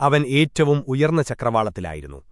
അവൻ ഏറ്റവും ഉയർന്ന ചക്രവാളത്തിലായിരുന്നു.